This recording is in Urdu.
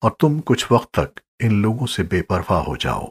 اور تم کچھ وقت تک ان لوگوں سے بے پرواہ ہو جاؤ۔